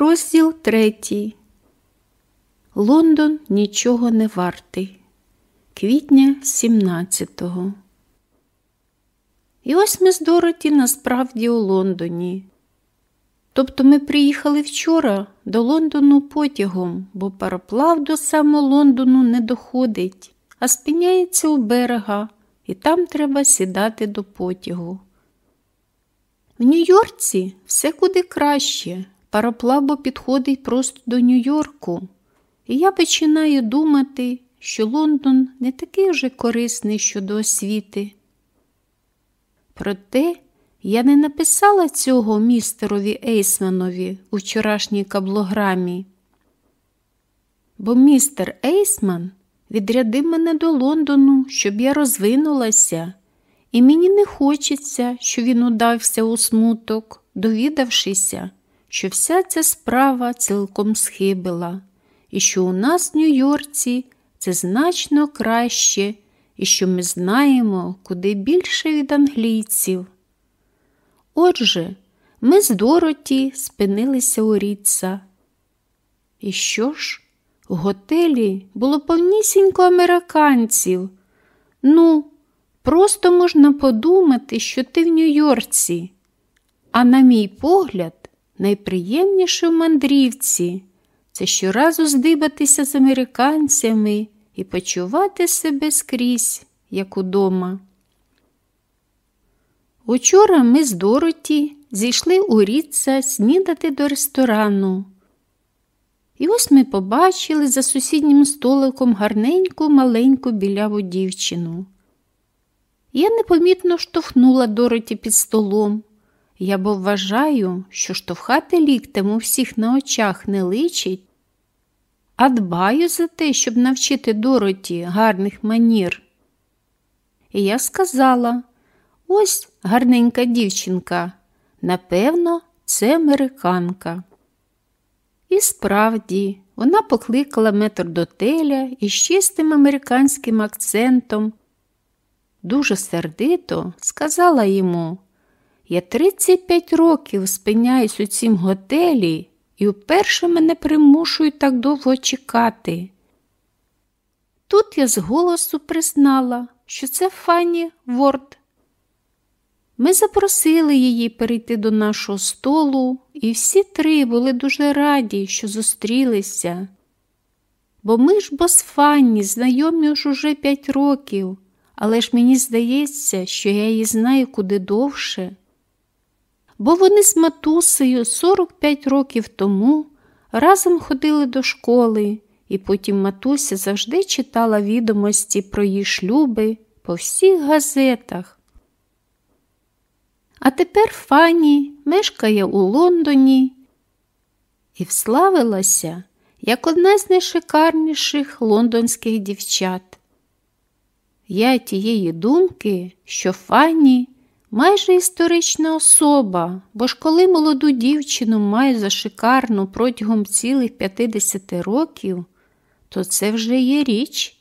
Розділ третій. Лондон нічого не вартий. Квітня 17-го. І ось ми з Дороті насправді у Лондоні. Тобто ми приїхали вчора до Лондону потягом, бо пароплав до самого Лондону не доходить, а спиняється у берега, і там треба сідати до потягу. В Нью-Йорці все куди краще. Пароплав підходить просто до Нью-Йорку. І я починаю думати, що Лондон не такий вже корисний щодо освіти. Проте я не написала цього містерові Ейсманові у вчорашній каблограмі, бо містер Ейсман відрядив мене до Лондону, щоб я розвинулася, і мені не хочеться, щоб він удався у смуток, довідавшися, що вся ця справа цілком схибила, і що у нас в Нью-Йорці це значно краще, і що ми знаємо куди більше від англійців. Отже, ми з Дороті спинилися у Ріца. І що ж, в готелі було повнісінько американців. Ну, просто можна подумати, що ти в Нью-Йорці. А, на мій погляд, найприємніше в мандрівці це щоразу здибатися з американцями і почувати себе скрізь, як удома. Учора ми з Дороті зійшли у Ріца снідати до ресторану. І ось ми побачили за сусіднім столиком гарненьку маленьку біляву дівчину. Я непомітно штовхнула Дороті під столом. Я бо вважаю, що штовхати ліктем у всіх на очах не личить, а дбаю за те, щоб навчити Дороті гарних манір. І я сказала ось гарненька дівчинка, напевно, це американка. І справді, вона покликала метрдотеля із чистим американським акцентом. Дуже сердито сказала йому, я 35 років спиняюсь у цім готелі і вперше мене примушують так довго чекати. Тут я з голосу признала, що це Фанні Ворд. Ми запросили її перейти до нашого столу, і всі три були дуже раді, що зустрілися. Бо ми ж бо з Фанні знайомі ж уже п'ять років, але ж мені здається, що я її знаю куди довше. Бо вони з матусею 45 років тому разом ходили до школи, і потім матуся завжди читала відомості про її шлюби по всіх газетах. А тепер Фанні мешкає у Лондоні і вславилася як одна з найшикарніших лондонських дівчат. Я тієї думки, що Фанні майже історична особа, бо ж коли молоду дівчину має за шикарну протягом цілих 50 років, то це вже є річ,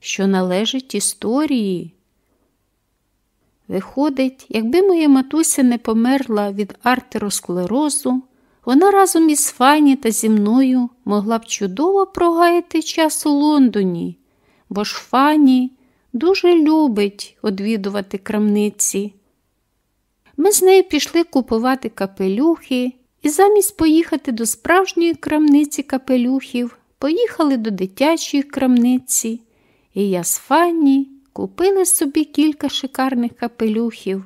що належить історії. Виходить, якби моя матуся не померла від артеросклерозу, вона разом із Фані та зі мною могла б чудово прогаяти час у Лондоні, бо ж Фані дуже любить одвідувати крамниці. Ми з нею пішли купувати капелюхи і замість поїхати до справжньої крамниці капелюхів, поїхали до дитячої крамниці, і я з Фанні купили собі кілька шикарних капелюхів.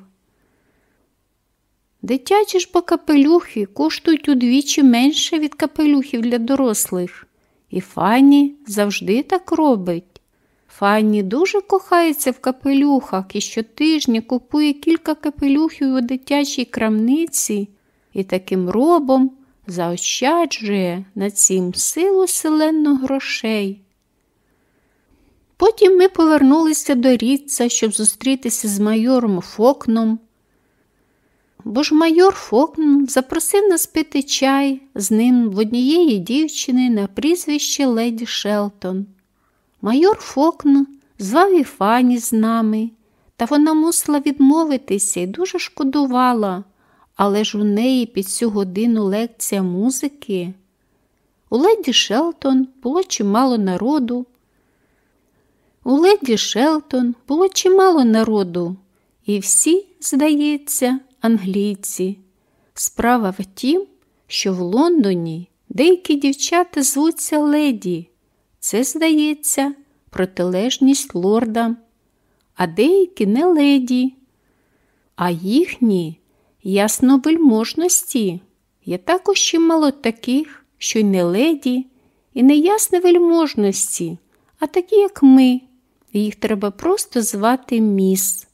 Дитячі ж бо капелюхи коштують удвічі менше від капелюхів для дорослих, і Фанні завжди так робить. Фанні дуже кохається в капелюхах і щотижня купує кілька капелюхів у дитячій крамниці і таким робом заощаджує на цім силу селенно грошей. Потім ми повернулися до Ріца, щоб зустрітися з майором Фокном. Бо ж майор Фокн запросив нас пити чай з ним в однієї дівчини на прізвище Леді Шелтон. Майор Фокн звав і Фані з нами, та вона мусила відмовитися і дуже шкодувала, але ж у неї під цю годину лекція музики. У леді Шелтон було чимало народу. У леді Шелтон було чимало народу, і всі, здається, англійці. Справа в тім, що в Лондоні деякі дівчата звуться леді. Це, здається, протилежність лордам, а деякі не леді, а їхні ясновельможності. Є також чимало таких, що й не леді, і не ясне вельможності, а такі, як ми. Їх треба просто звати міс.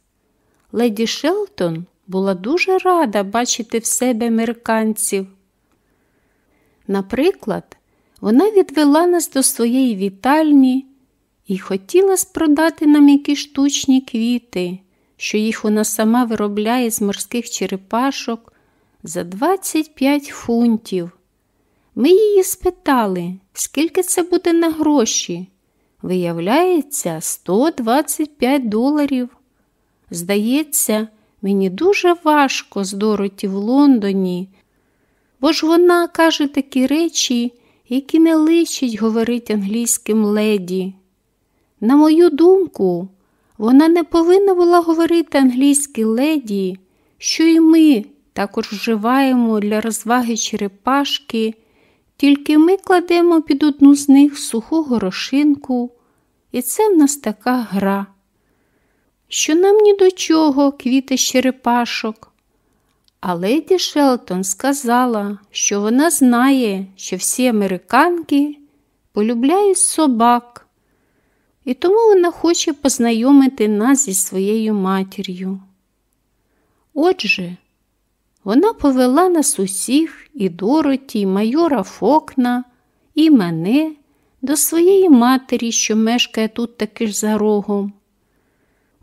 Леді Шелтон була дуже рада бачити в себе американців. Наприклад, вона відвела нас до своєї вітальні і хотіла спродати нам якісь штучні квіти, що їх вона сама виробляє з морських черепашок за 25 фунтів. Ми її спитали, скільки це буде на гроші. Виявляється, 125 доларів. Здається, мені дуже важко з Дороті в Лондоні, бо ж вона каже такі речі, які не личить говорить англійським леді. На мою думку, вона не повинна була говорити англійській леді, що і ми також вживаємо для розваги черепашки, тільки ми кладемо під одну з них суху горошинку, і це в нас така гра. Що нам ні до чого квіти черепашок. А леді Шелтон сказала, що вона знає, що всі американки полюбляють собак, і тому вона хоче познайомити нас зі своєю матір'ю. Отже, вона повела нас усіх і Дороті, і майора Фокна, і мене до своєї матері, що мешкає тут таки ж за рогом,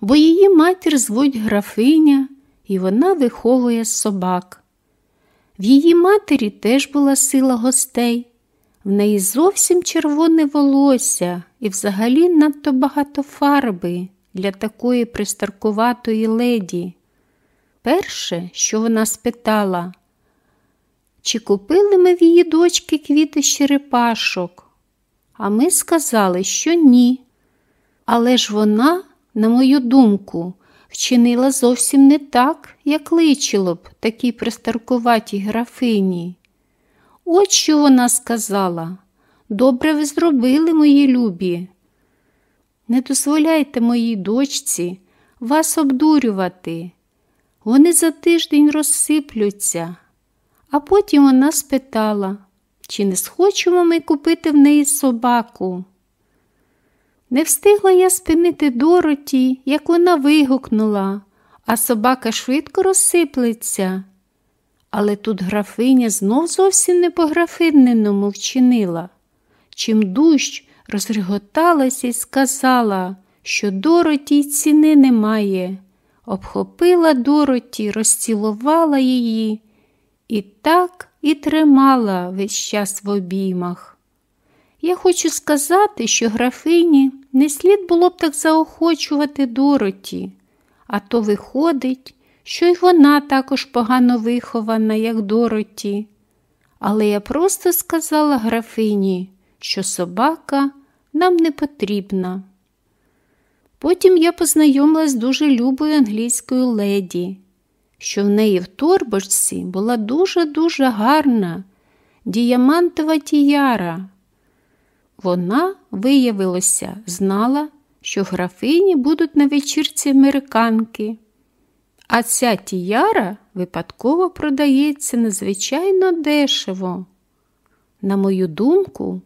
бо її матір звуть графиня і вона виховує собак. В її матері теж була сила гостей, в неї зовсім червоне волосся і взагалі надто багато фарби для такої пристаркуватої леді. Перше, що вона спитала, чи купили ми в її дочки квіти черепашок? А ми сказали, що ні. Але ж вона, на мою думку, вчинила зовсім не так, як личило б такій пристаркуватій графині. От що вона сказала. Добре ви зробили, мої любі. Не дозволяйте моїй дочці вас обдурювати. Вони за тиждень розсиплються. А потім вона спитала, чи не схочемо ми купити в неї собаку. Не встигла я спинити Дороті, як вона вигукнула, а собака швидко розсиплеться. Але тут графиня знов зовсім не по графинному вчинила. Чим дужч розреготалася і сказала, що Дороті й ціни немає, обхопила Дороті, розцілувала її і так і тримала весь час в обіймах. Я хочу сказати, що графині не слід було б так заохочувати Дороті, а то виходить, що й вона також погано вихована, як Дороті. Але я просто сказала графині, що собака нам не потрібна. Потім я познайомилась з дуже любою англійською леді, що в неї в торбочці була дуже-дуже гарна діямантова тіяра. Вона, виявилося, знала, що графині будуть на вечірці американки, а ця тіяра випадково продається надзвичайно дешево. На мою думку,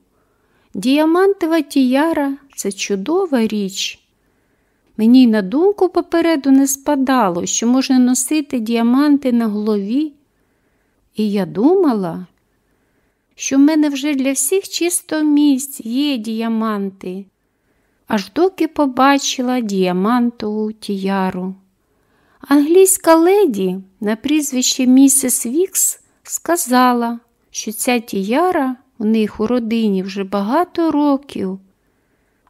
діамантова тіяра це чудова річ. Мені на думку попереду не спадало, що можна носити діаманти на голові, і я думала, що в мене вже для всіх чисто місць є діаманти, аж доки побачила діамантову тіяру. Англійська леді на прізвище місіс Вікс сказала, що ця тіяра у них у родині вже багато років,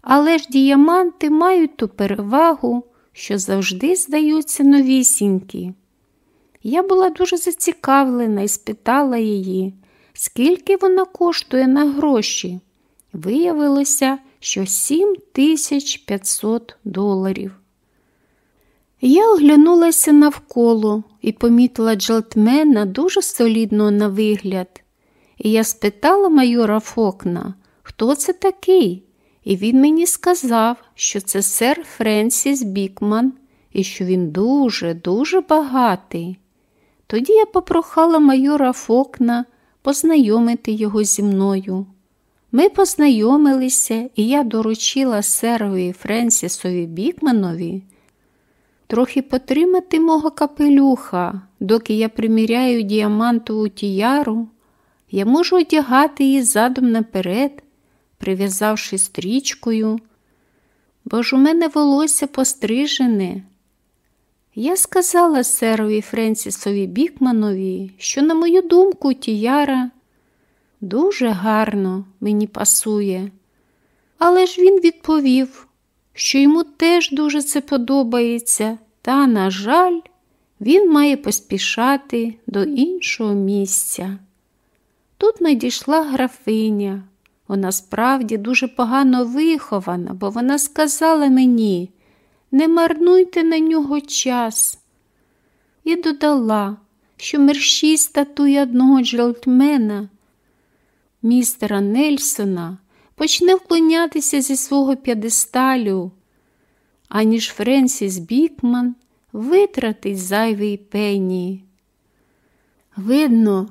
але ж діаманти мають ту перевагу, що завжди здаються новісінькі. Я була дуже зацікавлена і спитала її, скільки вона коштує на гроші. Виявилося, що 7500 доларів. Я оглянулася навколо і помітила джелтмена дуже солідного на вигляд. І я спитала майора Фокна, хто це такий, і він мені сказав, що це сер Френсіс Бікман і що він дуже, дуже багатий. Тоді я попрохала майора Фокна познайомити його зі мною. Ми познайомилися, і я доручила серові Френсісові Бікманові трохи потримати мого капелюха, доки я приміряю діамантову тіяру, я можу одягати її задом наперед, прив'язавши стрічкою, бо ж у мене волосся пострижене. Я сказала серові Френсісові Бікманові, що, на мою думку, тіяра дуже гарно мені пасує. Але ж він відповів, що йому теж дуже це подобається, та, на жаль, він має поспішати до іншого місця. Тут надійшла графиня. Вона справді дуже погано вихована, бо вона сказала мені не марнуйте на нього час. І додала, що мерщій статуя одного джелтмена, містера Нельсона, почне вклонятися зі свого п'ядесталю, аніж Френсіс Бікман витратить зайвий пені. Видно,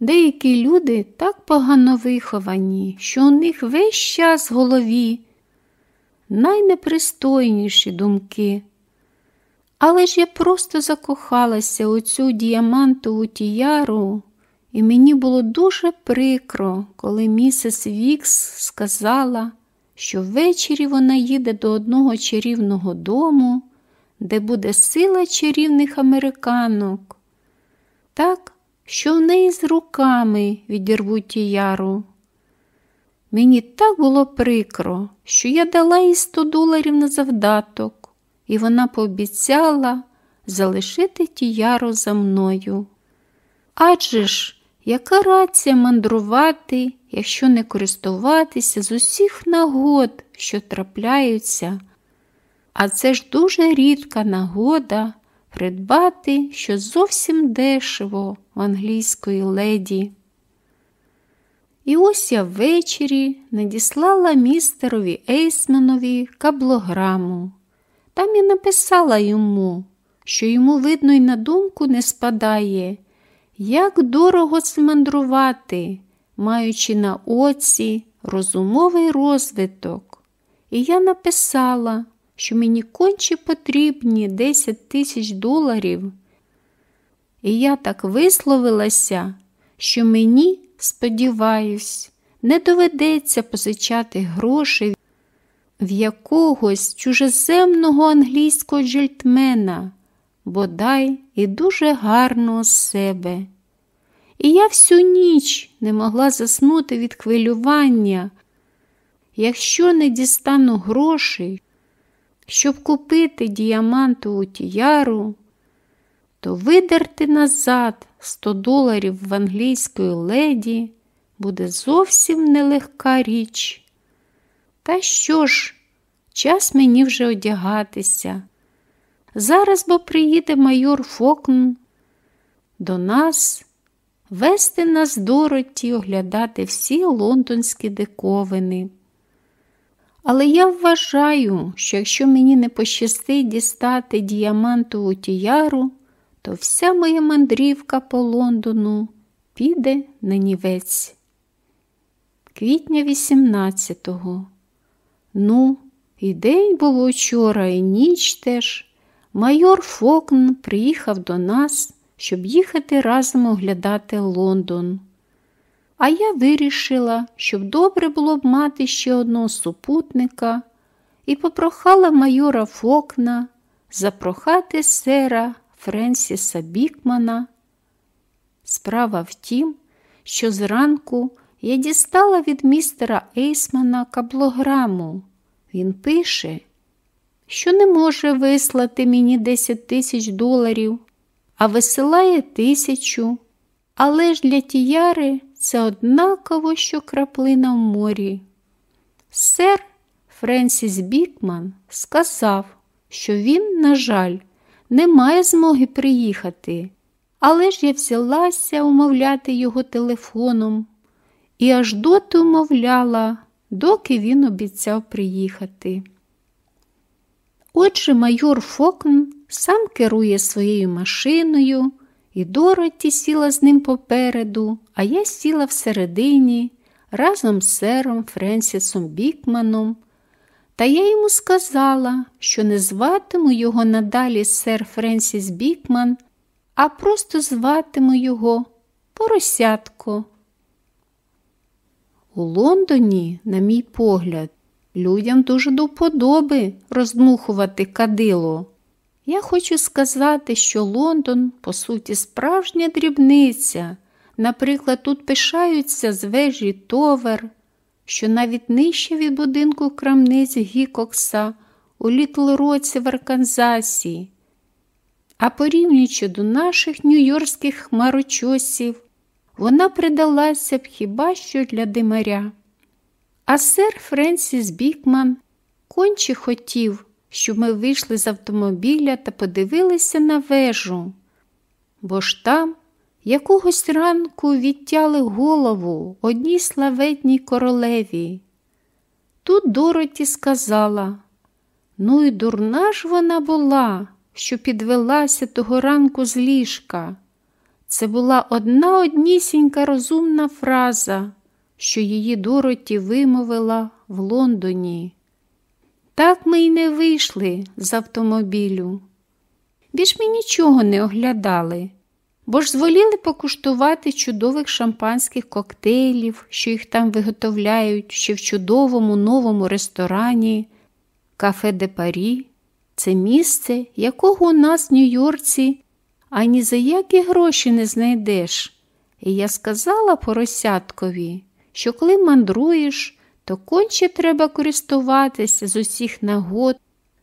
деякі люди так погано виховані, що у них весь час в голові найнепристойніші думки. Але ж я просто закохалася у цю діамантову тіяру, і мені було дуже прикро, коли місіс Вікс сказала, що ввечері вона їде до одного чарівного дому, де буде сила чарівних американок. Так, що в неї з руками відірвуть тіяру. Мені так було прикро, що я дала їй 100 доларів на завдаток, і вона пообіцяла залишити тіяру за мною. Адже ж, яка рація мандрувати, якщо не користуватися з усіх нагод, що трапляються, а це ж дуже рідка нагода придбати що зовсім дешево в англійської леді. І ось я ввечері надіслала містерові Ейсманові каблограму. Там я написала йому, що йому, видно, й на думку не спадає, як дорого змандрувати, маючи на оці розумовий розвиток. І я написала, що мені конче потрібні 10 тисяч доларів. І я так висловилася, що мені Сподіваюсь, не доведеться позичати грошей в якогось чужеземного англійського джельтмена, бодай і дуже гарного себе. І я всю ніч не могла заснути від хвилювання, якщо не дістану грошей, щоб купити діамантову тіяру, то видерти назад 100 доларів в англійської леді буде зовсім нелегка річ. Та що ж, час мені вже одягатися. Зараз бо приїде майор Фокн до нас, вести нас Дороті, оглядати всі лондонські диковини. Але я вважаю, що якщо мені не пощастить дістати діамантову тіяру, то вся моя мандрівка по Лондону піде на нівець. Квітня 18-го. Ну, і день був учора, і ніч теж. Майор Фокн приїхав до нас, щоб їхати разом оглядати Лондон. А я вирішила, щоб добре було б мати ще одного супутника, і попрохала майора Фокна запрохати сера Френсіса Бікмана. Справа в тім, що зранку я дістала від містера Ейсмана каблограму. Він пише, що не може вислати мені 10 тисяч доларів, а висилає тисячу. Але ж для тіяри це однаково, що краплина в морі. Сер Френсіс Бікман сказав, що він, на жаль, не має змоги приїхати, але ж я взялася умовляти його телефоном і аж доти умовляла, доки він обіцяв приїхати. Отже, майор Фокн сам керує своєю машиною, і Дороті сіла з ним попереду, а я сіла всередині разом з сером Френсісом Бікманом. Та я йому сказала, що не зватиму його надалі сер Френсіс Бікман, а просто зватиму його Поросятко. У Лондоні, на мій погляд, людям дуже до вподоби роздмухувати кадило. Я хочу сказати, що Лондон, по суті, справжня дрібниця. Наприклад, тут пишаються з вежі Товер, що навіть нижче від будинку крамниць Гікокса у Літл-Році в Арканзасі. А порівнюючи до наших нью-йоркських хмарочосів, вона придалася б хіба що для димаря. А сер Френсіс Бікман конче хотів, щоб ми вийшли з автомобіля та подивилися на вежу, бо ж там якогось ранку відтяли голову одній славетній королеві. Тут Дороті сказала, ну і дурна ж вона була, що підвелася того ранку з ліжка. Це була одна однісінька розумна фраза, що її Дороті вимовила в Лондоні. Так ми й не вийшли з автомобілю. Більш ми нічого не оглядали, бо ж зволіли покуштувати чудових шампанських коктейлів, що їх там виготовляють ще в чудовому новому ресторані Кафе де Парі. Це місце, якого у нас в Нью-Йорці ані за які гроші не знайдеш. І я сказала поросяткові, що коли мандруєш, то конче треба користуватися з усіх нагод,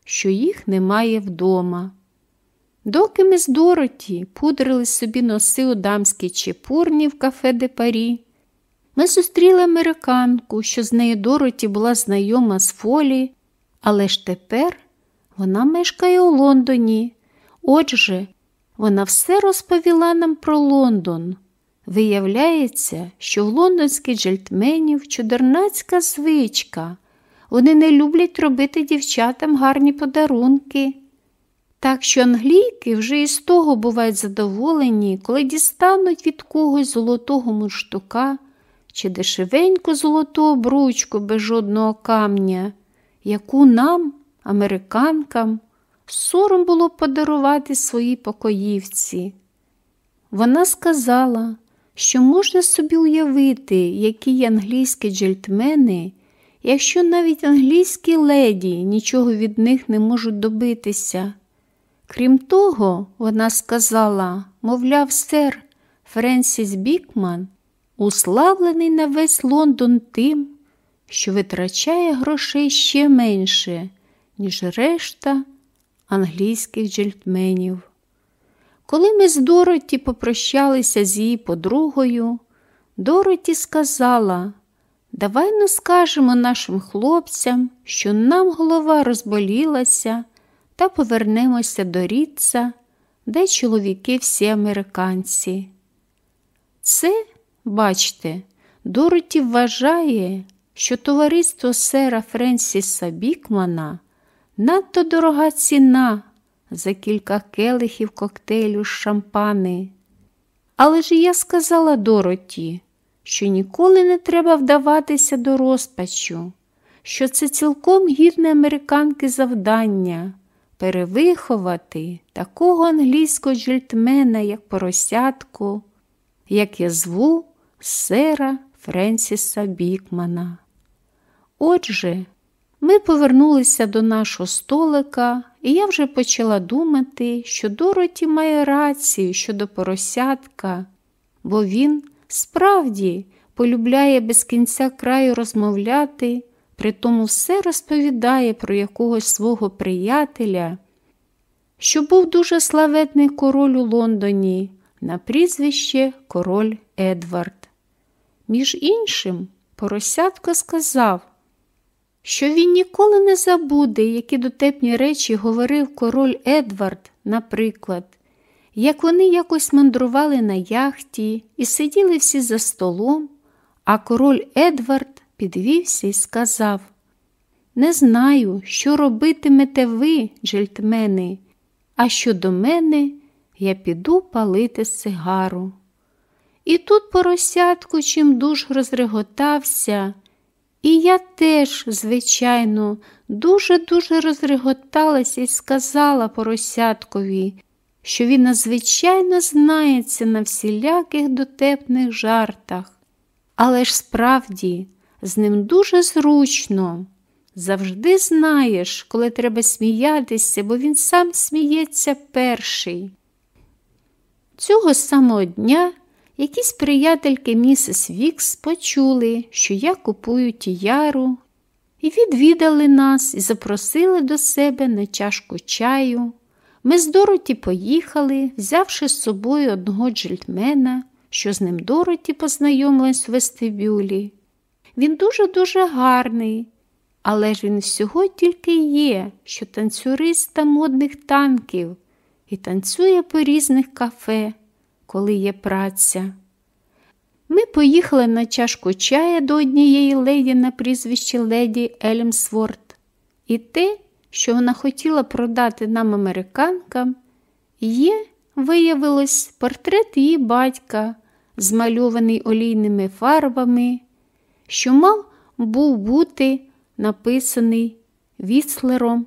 що їх немає вдома. Доки ми з Дороті пудрили собі носи у дамській чепурні в кафе де Парі, ми зустріли американку, що з нею Дороті була знайома з Фолі, але ж тепер вона мешкає у Лондоні. Отже, вона все розповіла нам про Лондон. Виявляється, що в лондонських джельтменів чудернацька звичка. Вони не люблять робити дівчатам гарні подарунки. Так що англійки вже із того бувають задоволені, коли дістануть від когось золотого муштука чи дешевеньку золоту обручку без жодного камня, яку нам, американкам, сором було подарувати своїй покоївці. Вона сказала, що можна собі уявити, які англійські джельтмени, якщо навіть англійські леді нічого від них не можуть добитися. Крім того, вона сказала, мовляв, сер Френсіс Бікман, уславлений на весь Лондон тим, що витрачає грошей ще менше, ніж решта англійських джельтменів. Коли ми з Дороті попрощалися з її подругою, Дороті сказала, давай не скажемо нашим хлопцям, що нам голова розболілася, та повернемося до Ріца, де чоловіки всі американці. Це, бачте, Дороті вважає, що товариство сера Френсіса Бікмана надто дорога ціна за кілька келихів коктейлю з шампани. Але ж я сказала Дороті, що ніколи не треба вдаватися до розпачу, що це цілком гідне американки завдання перевиховати такого англійського джельтмена, як поросятку, як я зву сера Френсіса Бікмана. Отже, ми повернулися до нашого столика, і я вже почала думати, що Дороті має рацію щодо поросятка, бо він справді полюбляє без кінця краю розмовляти, при тому все розповідає про якогось свого приятеля, що був дуже славетний король у Лондоні на прізвище король Едвард. Між іншим, поросятко сказав, що він ніколи не забуде, які дотепні речі говорив король Едвард, наприклад, як вони якось мандрували на яхті і сиділи всі за столом, а король Едвард підвівся і сказав: Не знаю, що робитимете ви, джельтмени, а щодо мене я піду палити сигару. І тут поросятку чим дуж розреготався, і я теж, звичайно, дуже-дуже розреготалася і сказала поросяткові, що він надзвичайно знається на всіляких дотепних жартах. Але ж справді з ним дуже зручно. Завжди знаєш, коли треба сміятися, бо він сам сміється перший. Цього самого дня якісь приятельки місіс Вікс почули, що я купую тіяру, і відвідали нас і запросили до себе на чашку чаю. Ми з Дороті поїхали, взявши з собою одного джельтмена, що з ним Дороті познайомилась у вестибюлі. Він дуже-дуже гарний, але ж він всього тільки є, що танцюриста модних танків і танцює по різних кафе, коли є праця. Ми поїхали на чашку чая до однієї леді на прізвище леді Елімсворт, і те, що вона хотіла продати нам американкам, є, виявилось, портрет її батька, змальований олійними фарбами, що мав був бути написаний Віцлером.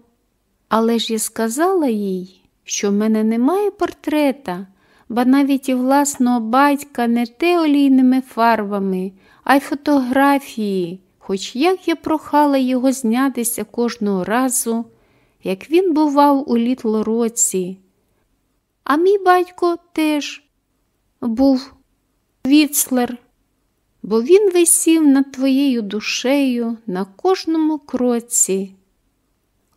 Але ж я сказала їй, що в мене немає портрета, ба навіть і власного батька не те олійними фарбами, а й фотографії, хоч як я прохала його знятися кожного разу, як він бував у літлороці. А мій батько теж був Віцлер, бо він висів над твоєю душею на кожному кроці.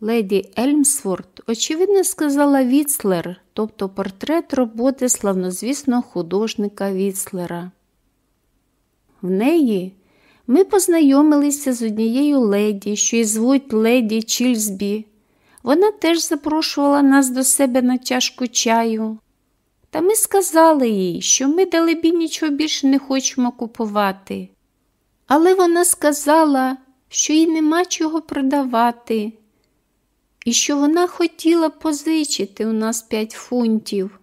Леді Ельмсворт, очевидно, сказала Віцлер, тобто портрет роботи славнозвісного художника Віцлера. В неї ми познайомилися з однією леді, що й звуть леді Чільзбі. Вона теж запрошувала нас до себе на чашку чаю. Та ми сказали їй, що ми далебі нічого більше не хочемо купувати. Але вона сказала, що їй нема чого продавати і що вона хотіла позичити у нас п'ять фунтів.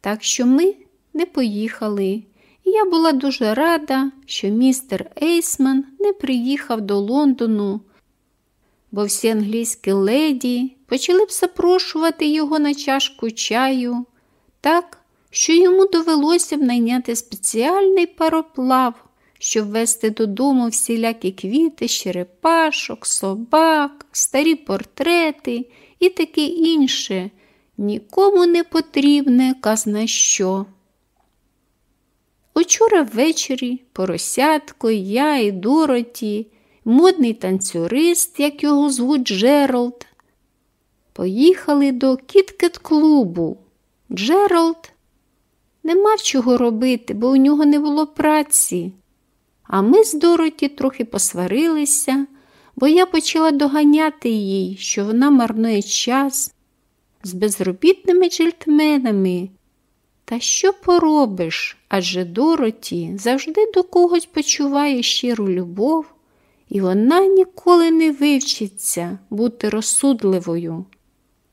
Так що ми не поїхали, і я була дуже рада, що містер Ейсман не приїхав до Лондону, бо всі англійські леді почали б запрошувати його на чашку чаю, так, що йому довелося б найняти спеціальний пароплав щоб вести додому всілякі квіти, черепашок, собак, старі портрети і таке інше, нікому не потрібне казна що. Учора ввечері поросятко, я і Дороті, модний танцюрист, як його звуть Джеральд, поїхали до кіткет-клубу. Джеральд не мав чого робити, бо у нього не було праці. А ми з Дороті трохи посварилися, бо я почала доганяти їй, що вона марнує час з безробітними джельтменами. Та що поробиш? Адже Дороті завжди до когось почуває щиру любов, і вона ніколи не вивчиться бути розсудливою.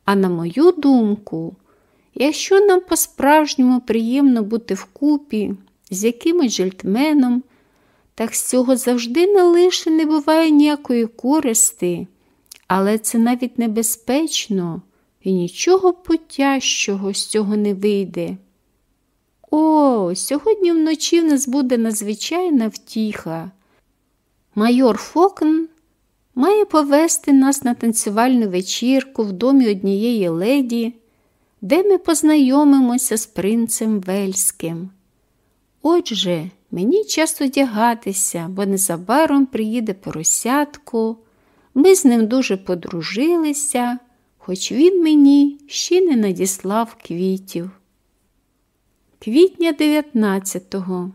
А на мою думку, якщо нам по-справжньому приємно бути вкупі з якимось джельтменом, так з цього завжди не лише не буває ніякої користи, але це навіть небезпечно і нічого потяжчого з цього не вийде. О, сьогодні вночі в нас буде надзвичайна втіха. Майор Фокн має повести нас на танцювальну вечірку в домі однієї леді, де ми познайомимося з принцем Вельським. Отже, Мені час одягатися, бо незабаром приїде поросятко. Ми з ним дуже подружилися, хоч він мені ще не надіслав квітів. Квітня 19-го.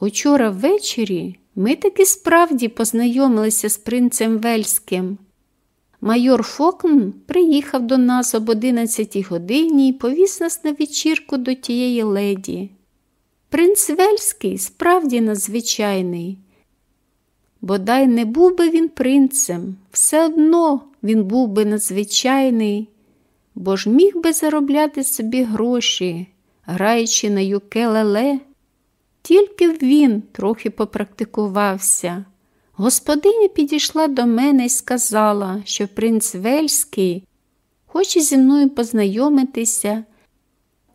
Учора ввечері ми таки справді познайомилися з принцем Вельським. Майор Фокн приїхав до нас об 11 годині і повіз нас на вечірку до тієї леді. Принц Вельський справді надзвичайний. Бодай не був би він принцем, все одно він був би надзвичайний, бо ж міг би заробляти собі гроші, граючи на юкелеле. Тільки він трохи попрактикувався. Господиня підійшла до мене і сказала, що принц Вельський хоче зі мною познайомитися,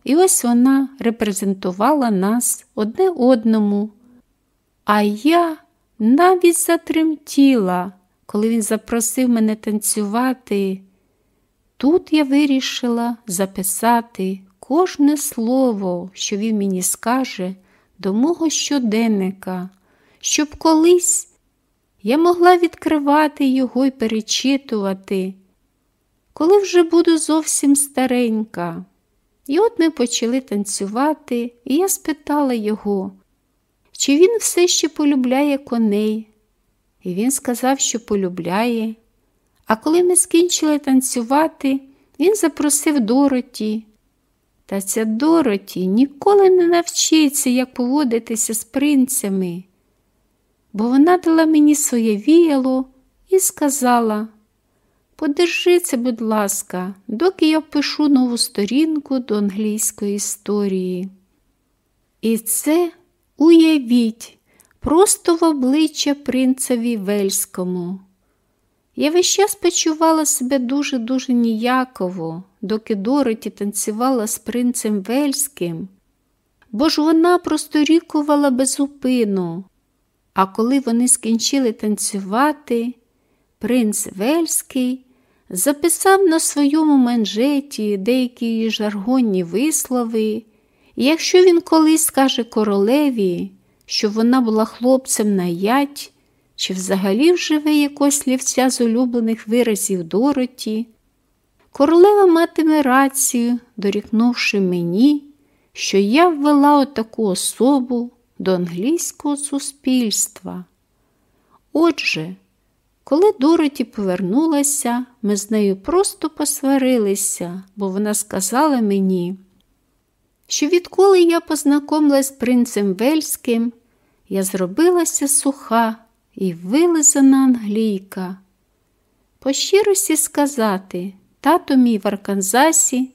і ось вона репрезентувала нас одне одному. А я навіть затремтіла, коли він запросив мене танцювати. Тут я вирішила записати кожне слово, що він мені скаже, до мого щоденника, щоб колись я могла відкривати його і перечитувати, коли вже буду зовсім старенька. І от ми почали танцювати, і я спитала його, чи він все ще полюбляє коней. І він сказав, що полюбляє. А коли ми скінчили танцювати, він запросив Дороті. Та ця Дороті ніколи не навчиться, як поводитися з принцями, бо вона дала мені своє віяло і сказала Подержи будь ласка, доки я впишу нову сторінку до англійської історії. І це уявіть просто в обличчя принцеві Вельському. Я весь час почувала себе дуже-дуже ніяково, доки Дороті танцювала з принцем Вельським, бо ж вона просто рікувала безупину. А коли вони скінчили танцювати, принц Вельський записав на своєму манжеті деякі жаргонні вислови, і якщо він колись скаже королеві, що вона була хлопцем на ять, чи взагалі вживе якось слівця з улюблених виразів Дороті, королева матиме рацію, дорікнувши мені, що я ввела отаку особу до англійського суспільства. Отже, коли Дороті повернулася, ми з нею просто посварилися, бо вона сказала мені, що відколи я познайомилась з принцем Вельським, я зробилася суха і вилизана англійка. По щирості сказати, тато мій в Арканзасі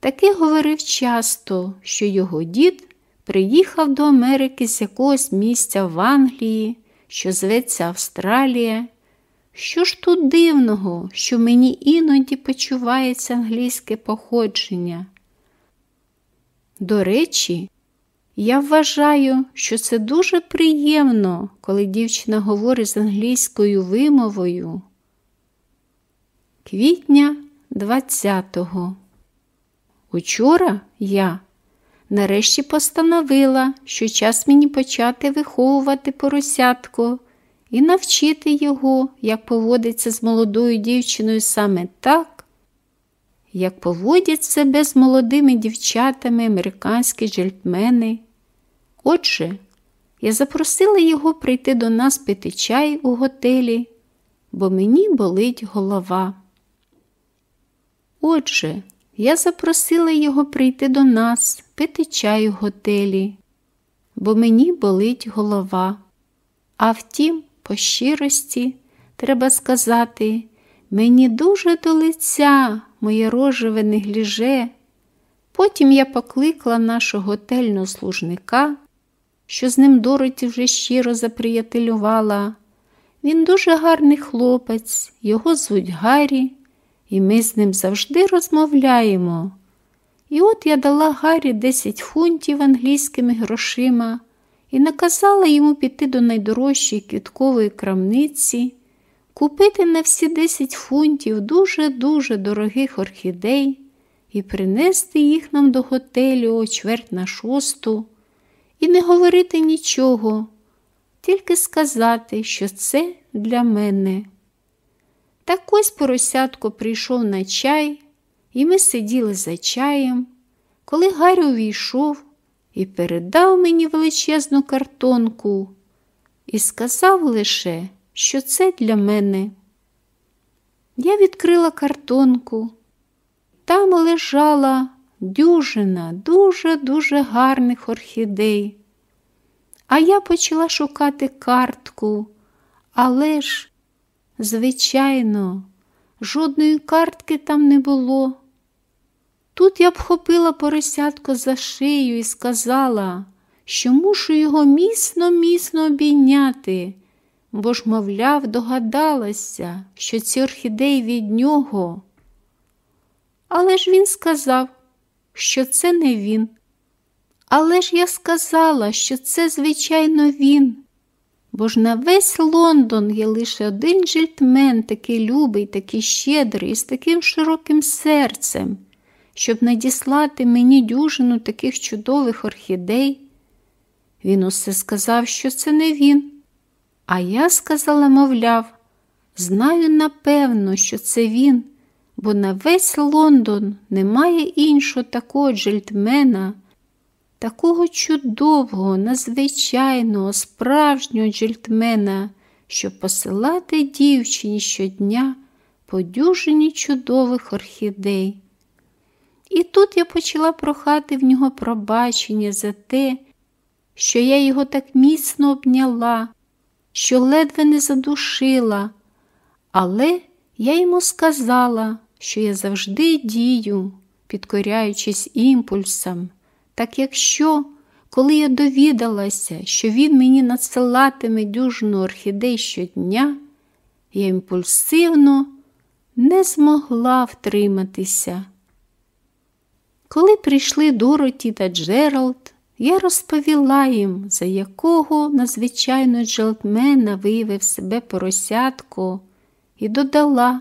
таки говорив часто, що його дід приїхав до Америки з якогось місця в Англії, що зветься Австралія. Що ж тут дивного, що мені іноді почувається англійське походження? До речі, я вважаю, що це дуже приємно, коли дівчина говорить з англійською вимовою. Квітня 20-го. Учора я нарешті постановила, що час мені почати виховувати поросятко і навчити його, як поводиться з молодою дівчиною саме так, як поводять себе з молодими дівчатами американські джельтмени. Отже, я запросила його прийти до нас пити чай у готелі, бо мені болить голова. Отже, я запросила його прийти до нас пити чай у готелі, бо мені болить голова. А втім, по щирості, треба сказати, мені дуже до лиця моє рожеве негліже. Потім я покликала нашого готельного служника, що з ним Дороті вже щиро заприятелювала. Він дуже гарний хлопець, його звуть Гаррі, і ми з ним завжди розмовляємо. І от я дала Гаррі 10 фунтів англійськими грошима і наказала йому піти до найдорожчої квіткової крамниці, купити на всі 10 фунтів дуже-дуже дорогих орхідей і принести їх нам до готелю о чверть на шосту, і не говорити нічого, тільки сказати, що це для мене. Так ось поросятко прийшов на чай, і ми сиділи за чаєм, коли Гаррі увійшов і передав мені величезну картонку і сказав лише, що це для мене. Я відкрила картонку. Там лежала дюжина дуже-дуже гарних орхідей. А я почала шукати картку, але ж, звичайно, жодної картки там не було. Тут я б хопила поросятко за шию і сказала, що мушу його міцно-міцно обійняти, бо ж, мовляв, догадалася, що ці орхідеї від нього. Але ж він сказав, що це не він. Але ж я сказала, що це, звичайно, він. Бо ж на весь Лондон є лише один джельтмен, такий любий, такий щедрий, з таким широким серцем, щоб надіслати мені дюжину таких чудових орхідей. Він усе сказав, що це не він. А я сказала, мовляв, знаю напевно, що це він, бо на весь Лондон немає іншого такого джельтмена, такого чудового, надзвичайного, справжнього джельтмена, щоб посилати дівчині щодня по дюжині чудових орхідей. І тут я почала прохати в нього пробачення за те, що я його так міцно обняла, що ледве не задушила, але я йому сказала, що я завжди дію, підкоряючись імпульсам, так якщо, коли я довідалася, що він мені надсилатиме дюжну орхідей щодня, я імпульсивно не змогла втриматися. Коли прийшли Дороті та Джеральд, я розповіла їм, за якого надзвичайно джелтмена виявив себе поросятко, і додала,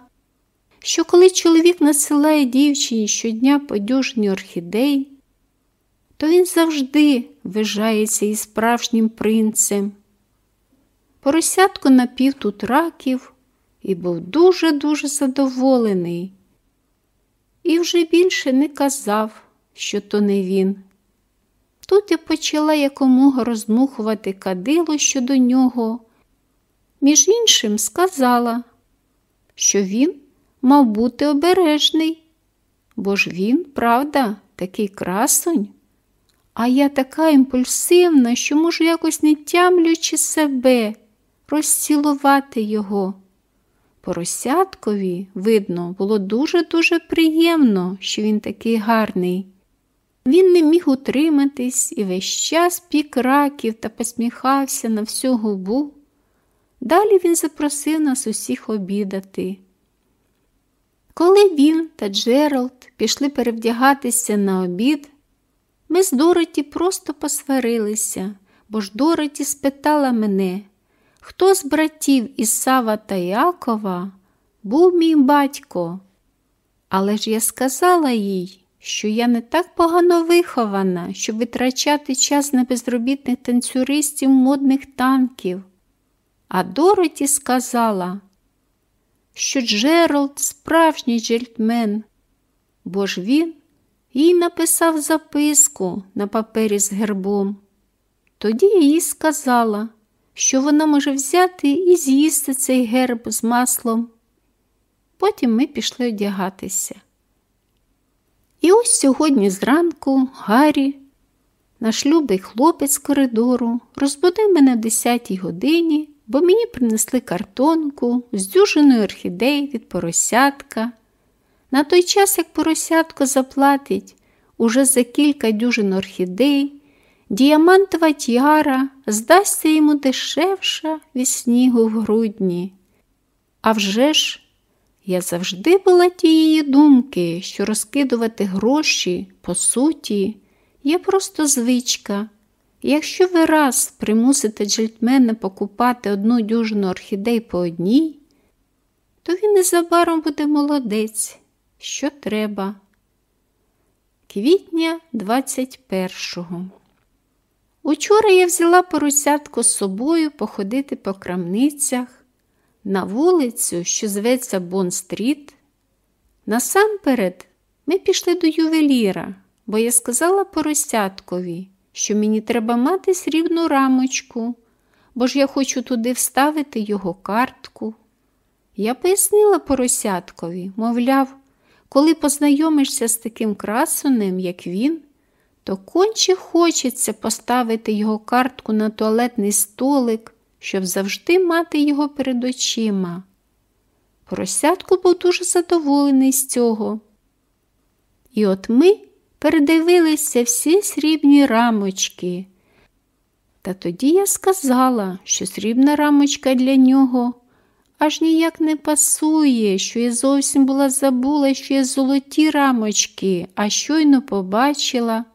що коли чоловік насилає дівчині щодня по дюжні орхідей, то він завжди вважається і справжнім принцем. Поросятко напів тут раків і був дуже-дуже задоволений. І вже більше не казав, що то не він. Тут я почала якомога роздмухувати кадило щодо нього. Між іншим сказала, що він мав бути обережний, бо ж він, правда, такий красунь. А я така імпульсивна, що можу якось не тямлючи себе, розцілувати його. Поросяткові, видно, було дуже-дуже приємно, що він такий гарний. Він не міг утриматись і весь час пік раків та посміхався на всю губу. Далі він запросив нас усіх обідати. Коли він та Джеральд пішли перевдягатися на обід, ми з Дороті просто посварилися, бо ж Дороті спитала мене, хто з братів Ісава та Якова був мій батько. Але ж я сказала їй, що я не так погано вихована, щоб витрачати час на безробітних танцюристів модних танків. А Дороті сказала, що Джеральд справжній джельтмен, бо ж він їй написав записку на папері з гербом. Тоді я їй сказала, що вона може взяти і з'їсти цей герб з маслом. Потім ми пішли одягатися. І ось сьогодні зранку Гаррі, наш любий хлопець з коридору, розбудив мене в 10 годині, бо мені принесли картонку з дюжиною орхідей від поросятка. На той час, як поросятко заплатить уже за кілька дюжин орхідей, діамантова тіара здасться йому дешевша від снігу в грудні. А вже ж, я завжди була тієї думки, що розкидувати гроші, по суті, є просто звичка. Якщо ви раз примусите джентльмена покупати одну дюжину орхідей по одній, то він незабаром буде молодець, що треба. Квітня 21-го. Учора я взяла поросятку з собою походити по крамницях. на вулицю, що зветься Бон-стріт. Насамперед ми пішли до ювеліра, бо я сказала поросяткові, що мені треба мати срібну рамочку, бо ж я хочу туди вставити його картку. Я пояснила поросяткові, мовляв, коли познайомишся з таким красунем, як він, то конче хочеться поставити його картку на туалетний столик, щоб завжди мати його перед очима. Поросятко був дуже задоволений з цього. І от ми передивилися всі срібні рамочки. Та тоді я сказала, що срібна рамочка для нього аж ніяк не пасує, що я зовсім була забула, що є золоті рамочки, а щойно побачила.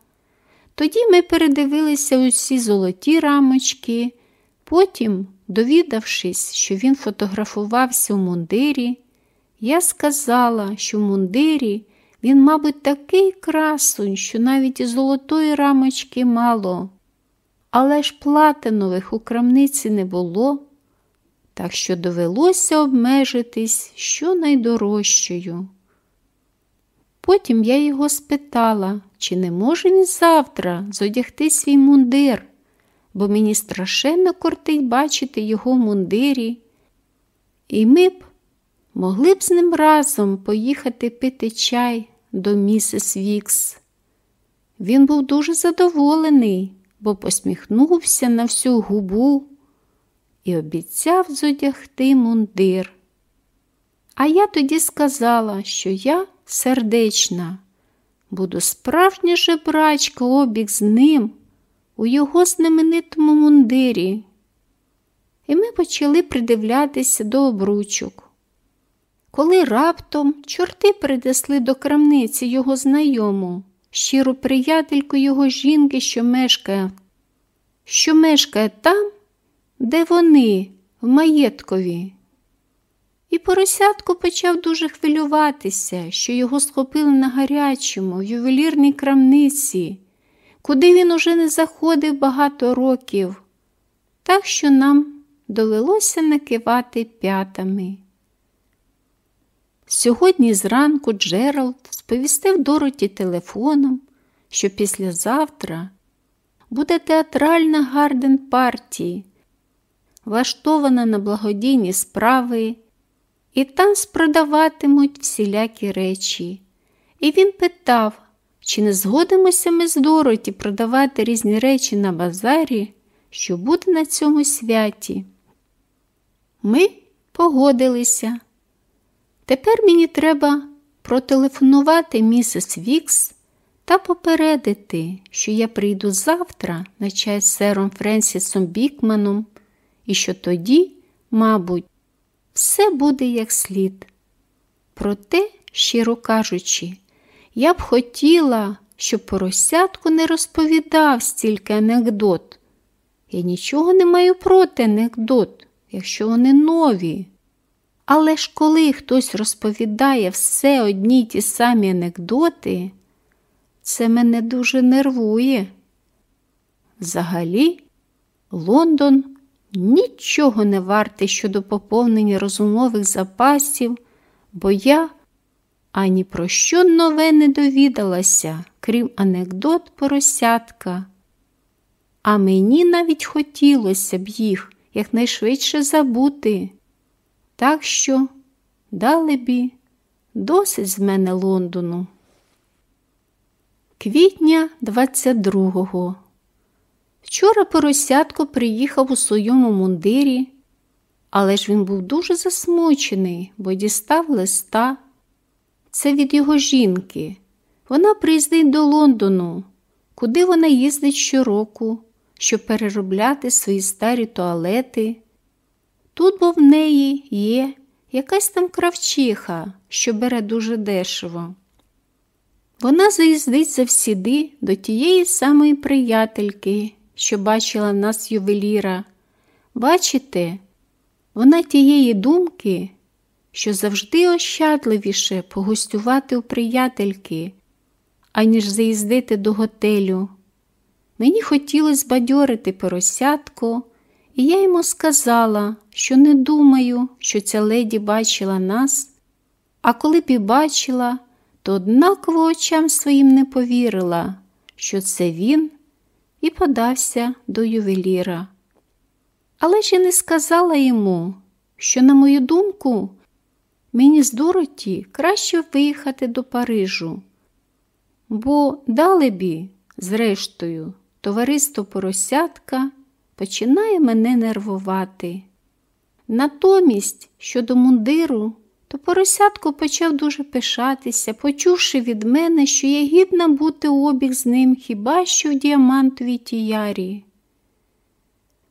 Тоді ми передивилися усі золоті рамочки, потім, довідавшись, що він фотографувався у мундирі, я сказала, що в мундирі він, мабуть, такий красунь, що навіть і золотої рамочки мало. Але ж платинових у крамниці не було, так що довелося обмежитись щонайдорожчою. Потім я його спитала, чи не може він завтра зодягти свій мундир, бо мені страшенно кортить бачити його в мундирі, і ми б могли б з ним разом поїхати пити чай до місіс Вікс. Він був дуже задоволений, бо посміхнувся на всю губу і обіцяв зодягти мундир. А я тоді сказала, що я сердечна, буду справжня жебрачка обіг з ним у його знаменитому мундирі. І ми почали придивлятися до обручок. Коли раптом чорти принесли до крамниці його знайому, щиру приятельку його жінки, що мешкає, що мешкає там, де вони, в маєткові. І поросятко почав дуже хвилюватися, що його схопили на гарячому, в ювелірній крамниці, куди він уже не заходив багато років, так що нам довелося накивати п'ятами. Сьогодні зранку Джеральд сповістив Дороті телефоном, що післязавтра буде театральна гарден партії, влаштована на благодійні справи, і там спродаватимуть всілякі речі. І він питав, чи не згодимося ми з Дороті продавати різні речі на базарі, що буде на цьому святі. Ми погодилися. Тепер мені треба протелефонувати місіс Вікс та попередити, що я прийду завтра на чай з сером Френсісом Бікманом, і що тоді, мабуть, все буде як слід. Проте, щиро кажучи, я б хотіла, щоб поросятку не розповідав стільки анекдот. Я нічого не маю проти анекдот, якщо вони нові. Але ж коли хтось розповідає все одні й ті самі анекдоти, це мене дуже нервує. Взагалі, Лондон нічого не вартий щодо поповнення розумових запасів, бо я ані про що нове не довідалася, крім анекдот поросятка. А мені навіть хотілося б їх якнайшвидше забути. Так що, далебі, досить з мене Лондону. Квітня 22-го. Вчора поросятко приїхав у своєму мундирі, але ж він був дуже засмучений, бо дістав листа. Це від його жінки. Вона приїздить до Лондону, куди вона їздить щороку, щоб переробляти свої старі туалети. Тут бо в неї є якась там кравчиха, що бере дуже дешево. Вона заїздить завсіди до тієї самої приятельки, що бачила нас ювеліра. Бачите, вона тієї думки, що завжди ощадливіше погостювати у приятельки, аніж заїздити до готелю. Мені хотілося бадьорити поросятко І я йому сказала, що не думаю, що ця леді бачила нас, а коли б і бачила, то однаково очам своїм не повірила, що це він, і подався до ювеліра. Але ж я не сказала йому, що, на мою думку, мені з Дороті краще виїхати до Парижу, бо далебі, зрештою, товариство поросятка починає мене нервувати. Натомість, щодо мундиру, то поросятко почав дуже пишатися, почувши від мене, що я гідна бути обіг з ним хіба що в діамантовій тіярі.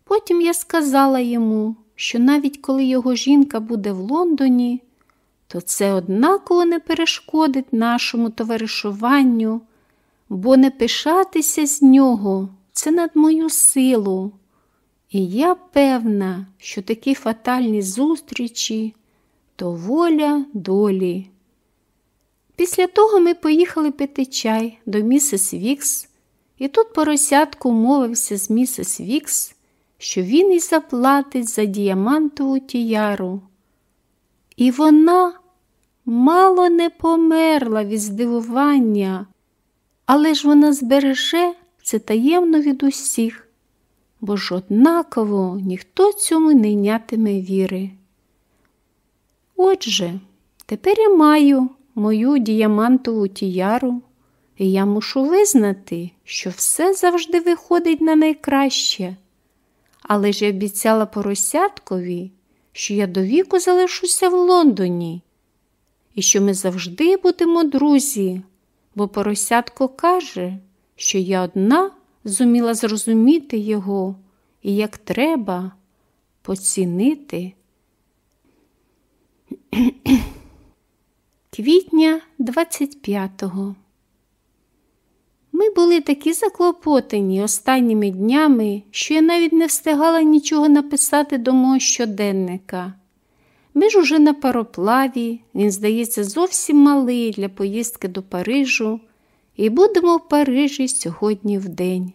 Потім я сказала йому, що навіть коли його жінка буде в Лондоні, то це однаково не перешкодить нашому товаришуванню, бо не пишатися з нього це над мою силу. І я певна, що такі фатальні зустрічі то воля долі. Після того ми поїхали пити чай до місіс Вікс, і тут поросятко умовився з місіс Вікс, що він їй заплатить за діамантову тіару. І вона мало не померла від здивування, але ж вона збереже це таємно від усіх, бо ж однаково ніхто цьому не йнятиме віри. Отже, тепер я маю мою діамантову тіяру, і я мушу визнати, що все завжди виходить на найкраще. Але ж я обіцяла поросяткові, що я до віку залишуся в Лондоні, і що ми завжди будемо друзі, бо поросятко каже, що я одна зуміла зрозуміти його і як треба поцінити. Квітня 25-го. Ми були такі заклопотані останніми днями, що я навіть не встигала нічого написати до мого щоденника. Ми ж уже на пароплаві, він, здається, зовсім малий для поїздки до Парижу, і будемо в Парижі сьогодні в день.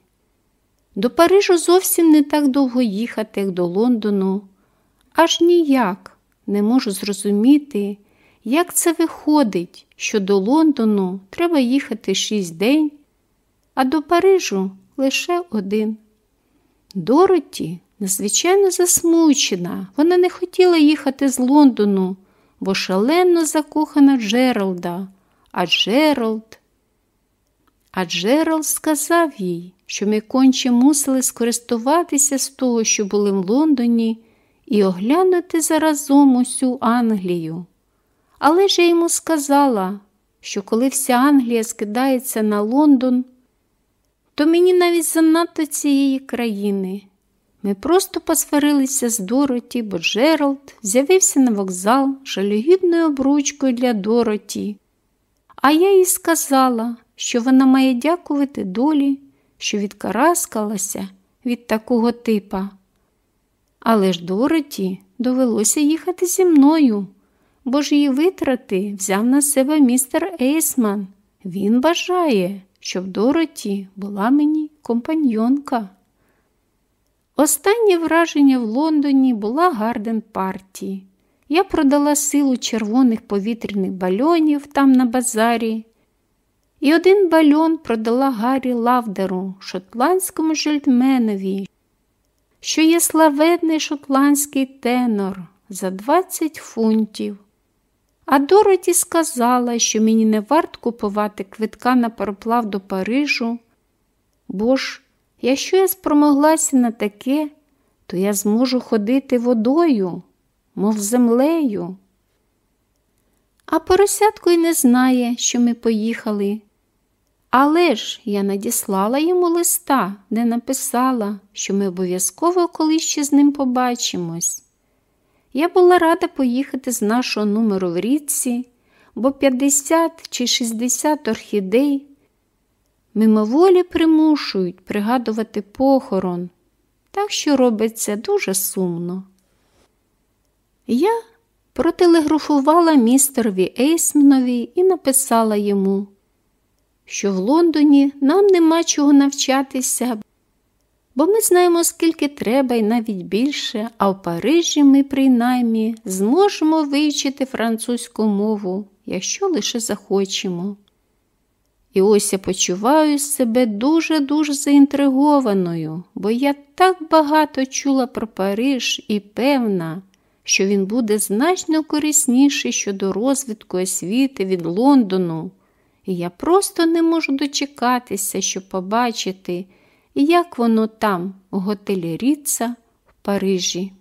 До Парижу зовсім не так довго їхати, як до Лондону, аж ніяк не можу зрозуміти, як це виходить, що до Лондону треба їхати шість день, а до Парижу лише один. Дороті надзвичайно засмучена, вона не хотіла їхати з Лондону, бо шалено закохана Джералда, а Джералд. А Джералд сказав їй, що ми конче мусили скористуватися з того, що були в Лондоні, і оглянути заразом усю Англію. Але ж я йому сказала, що коли вся Англія скидається на Лондон, то мені навіть занадто цієї країни. Ми просто посварилися з Дороті, бо Джеральд з'явився на вокзал жалюгідною обручкою для Дороті. А я їй сказала, що вона має дякувати долі, що відкараскалася від такого типа. Але ж Дороті довелося їхати зі мною, бо ж її витрати взяв на себе містер Ейсман. Він бажає, щоб Дороті була мені компаньйонка. Останнє враження в Лондоні була гарден парті. Я продала силу червоних повітряних бальонів там на базарі. І один бальон продала Гаррі Лавдеру, шотландському жильдменові, що є славетний шотландський тенор за 20 фунтів. А Дороті сказала, що мені не варт купувати квитка на пароплав до Парижу, бо ж, якщо я спромоглася на таке, то я зможу ходити водою, мов землею. А поросятко й не знає, що ми поїхали. Але ж я надіслала йому листа, де написала, що ми обов'язково колись ще з ним побачимось. Я була рада поїхати з нашого номеру в річці, бо 50 чи 60 орхідей мимоволі примушують пригадувати похорон, так що робиться дуже сумно. Я протелеграфувала містерові Ейсманові і написала йому, що в Лондоні нам нема чого навчатися, бо ми знаємо, скільки треба і навіть більше, а в Парижі ми, принаймні, зможемо вивчити французьку мову, якщо лише захочемо. І ось я почуваю себе дуже-дуже заінтригованою, бо я так багато чула про Париж і певна, що він буде значно корисніший щодо розвитку освіти від Лондону. І я просто не можу дочекатися, щоб побачити, як воно там, у готелі Ріца в Парижі.